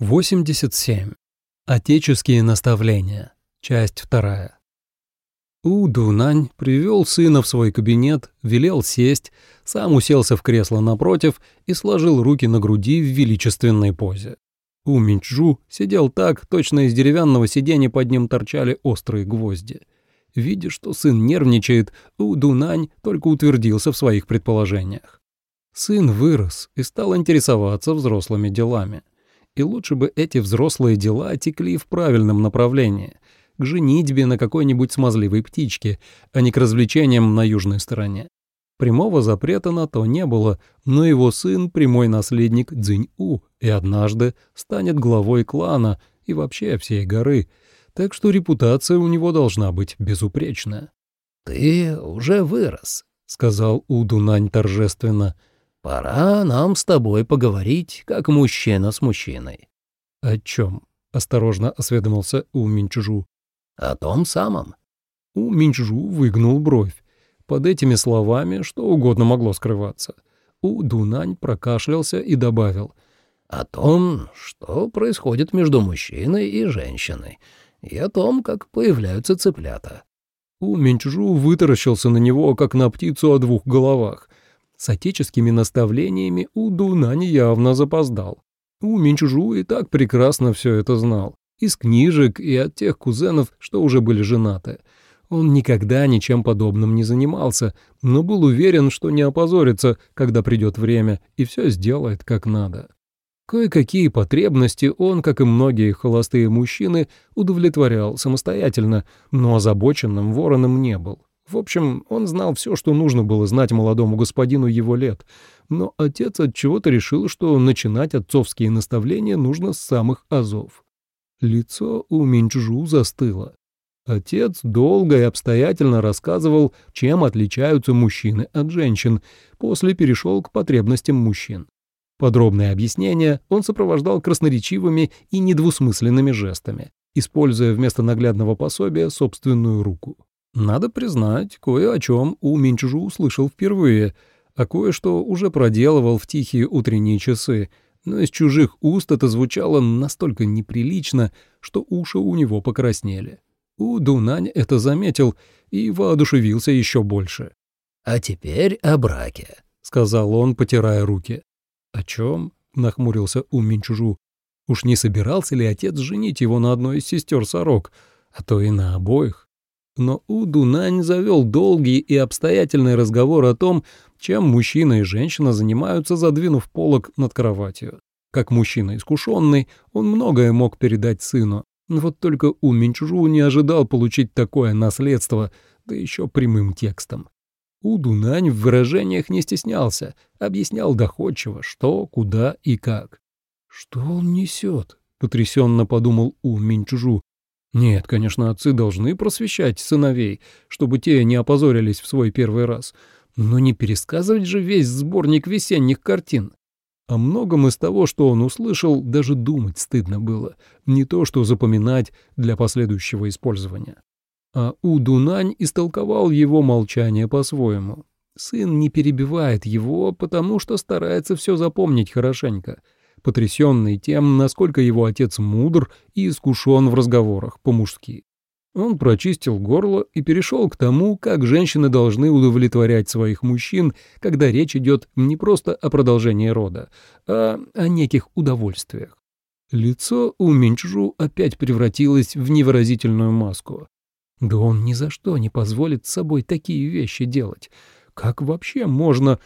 87. Отеческие наставления. Часть вторая. У Дунань привел сына в свой кабинет, велел сесть, сам уселся в кресло напротив и сложил руки на груди в величественной позе. У Минчжу сидел так, точно из деревянного сиденья под ним торчали острые гвозди. Видя, что сын нервничает, У Дунань только утвердился в своих предположениях. Сын вырос и стал интересоваться взрослыми делами и лучше бы эти взрослые дела текли в правильном направлении, к женитьбе на какой-нибудь смазливой птичке, а не к развлечениям на южной стороне. Прямого запрета на то не было, но его сын — прямой наследник Цзинь-У и однажды станет главой клана и вообще всей горы, так что репутация у него должна быть безупречная. «Ты уже вырос», — сказал Удунань торжественно, — Пора нам с тобой поговорить, как мужчина с мужчиной». «О чем?» — осторожно осведомился У Минчжу. «О том самом». У Минчжу выгнул бровь. Под этими словами что угодно могло скрываться. У Дунань прокашлялся и добавил. «О том, что происходит между мужчиной и женщиной, и о том, как появляются цыплята». У Минчжу вытаращился на него, как на птицу о двух головах. С отеческими наставлениями у Дунани явно запоздал. У Минчужу и так прекрасно все это знал. Из книжек и от тех кузенов, что уже были женаты. Он никогда ничем подобным не занимался, но был уверен, что не опозорится, когда придет время, и все сделает как надо. Кое-какие потребности он, как и многие холостые мужчины, удовлетворял самостоятельно, но озабоченным вороном не был. В общем, он знал все, что нужно было знать молодому господину его лет, но отец от чего-то решил, что начинать отцовские наставления нужно с самых азов. Лицо у Минчжу застыло. Отец долго и обстоятельно рассказывал, чем отличаются мужчины от женщин, после перешел к потребностям мужчин. Подробные объяснения он сопровождал красноречивыми и недвусмысленными жестами, используя вместо наглядного пособия собственную руку. Надо признать, кое о чем у Минчжу услышал впервые, а кое-что уже проделывал в тихие утренние часы, но из чужих уст это звучало настолько неприлично, что уши у него покраснели. У Дунань это заметил и воодушевился еще больше. «А теперь о браке», — сказал он, потирая руки. «О чем?» — нахмурился у Минчужу. «Уж не собирался ли отец женить его на одной из сестер Сорок, а то и на обоих?» Но У Дунань завел долгий и обстоятельный разговор о том, чем мужчина и женщина занимаются, задвинув полок над кроватью. Как мужчина искушенный, он многое мог передать сыну. Вот только У Минчжу не ожидал получить такое наследство, да еще прямым текстом. У Дунань в выражениях не стеснялся, объяснял доходчиво, что, куда и как. «Что он несет?» — потрясенно подумал У Минчжу. Нет, конечно, отцы должны просвещать сыновей, чтобы те не опозорились в свой первый раз. Но не пересказывать же весь сборник весенних картин. О многом из того, что он услышал, даже думать стыдно было. Не то, что запоминать для последующего использования. А Удунань истолковал его молчание по-своему. Сын не перебивает его, потому что старается все запомнить хорошенько — потрясенный тем, насколько его отец мудр и искушен в разговорах по-мужски. Он прочистил горло и перешел к тому, как женщины должны удовлетворять своих мужчин, когда речь идет не просто о продолжении рода, а о неких удовольствиях. Лицо у Минчжу опять превратилось в невыразительную маску. Да он ни за что не позволит с собой такие вещи делать. Как вообще можно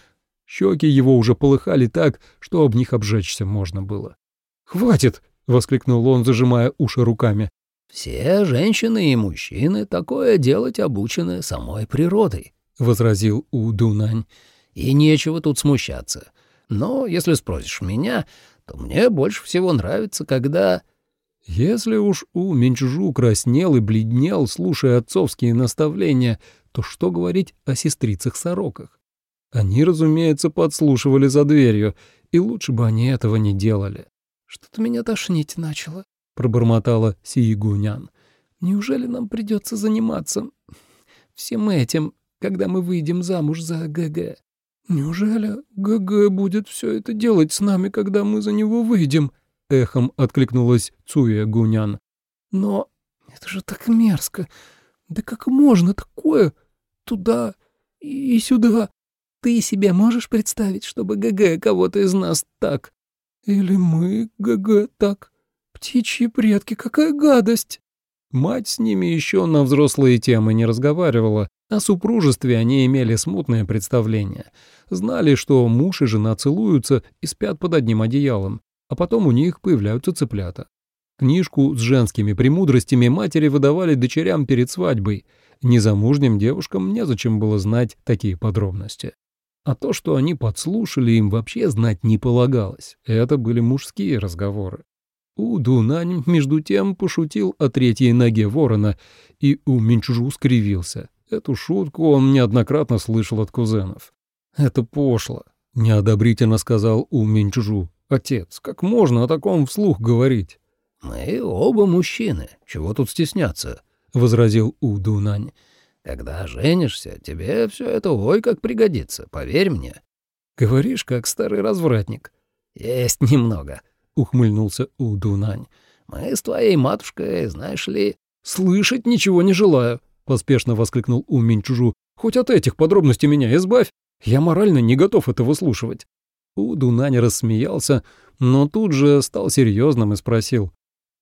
Щеки его уже полыхали так, что об них обжечься можно было. «Хватит!» — воскликнул он, зажимая уши руками. «Все женщины и мужчины такое делать обучены самой природой», — возразил У Дунань. «И нечего тут смущаться. Но если спросишь меня, то мне больше всего нравится, когда...» Если уж У Минчжу краснел и бледнел, слушая отцовские наставления, то что говорить о сестрицах-сороках? Они, разумеется, подслушивали за дверью, и лучше бы они этого не делали. «Что-то меня тошнить начало», — пробормотала Сиегунян. «Неужели нам придется заниматься всем этим, когда мы выйдем замуж за ГГ? Неужели ГГ будет все это делать с нами, когда мы за него выйдем?» эхом откликнулась Цуя Гунян. «Но это же так мерзко! Да как можно такое? Туда и сюда. Ты себе можешь представить, чтобы ГГ кого-то из нас так? Или мы ГГ так? Птичьи предки, какая гадость!» Мать с ними еще на взрослые темы не разговаривала, о супружестве они имели смутное представление. Знали, что муж и жена целуются и спят под одним одеялом, а потом у них появляются цыплята. Книжку с женскими премудростями матери выдавали дочерям перед свадьбой. Незамужним девушкам незачем было знать такие подробности. А то, что они подслушали, им вообще знать не полагалось. Это были мужские разговоры. У Дунань, между тем, пошутил о третьей ноге ворона, и у Минчжу скривился. Эту шутку он неоднократно слышал от кузенов. «Это пошло», — неодобрительно сказал У Минчжу. «Отец, как можно о таком вслух говорить?» «Мы оба мужчины, чего тут стесняться?» — возразил У Дунань. «Когда женишься, тебе все это ой как пригодится, поверь мне». «Говоришь, как старый развратник». «Есть немного», — ухмыльнулся У Дунань. «Мы с твоей матушкой, знаешь ли...» «Слышать ничего не желаю», — поспешно воскликнул У Минчужу. «Хоть от этих подробностей меня избавь. Я морально не готов это выслушивать». У Дунань рассмеялся, но тут же стал серьезным и спросил.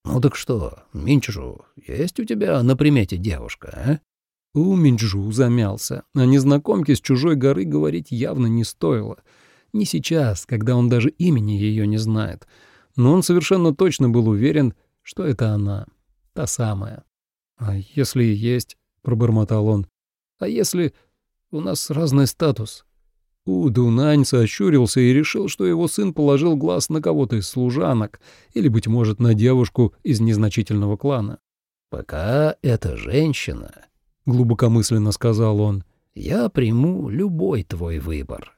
«Ну так что, Минчжу, есть у тебя на примете девушка, а?» У Минчжу замялся. О незнакомке с чужой горы говорить явно не стоило. Не сейчас, когда он даже имени ее не знает. Но он совершенно точно был уверен, что это она, та самая. «А если и есть?» — пробормотал он. «А если у нас разный статус?» У Дунань сощурился и решил, что его сын положил глаз на кого-то из служанок или, быть может, на девушку из незначительного клана. «Пока это женщина», — глубокомысленно сказал он, — «я приму любой твой выбор».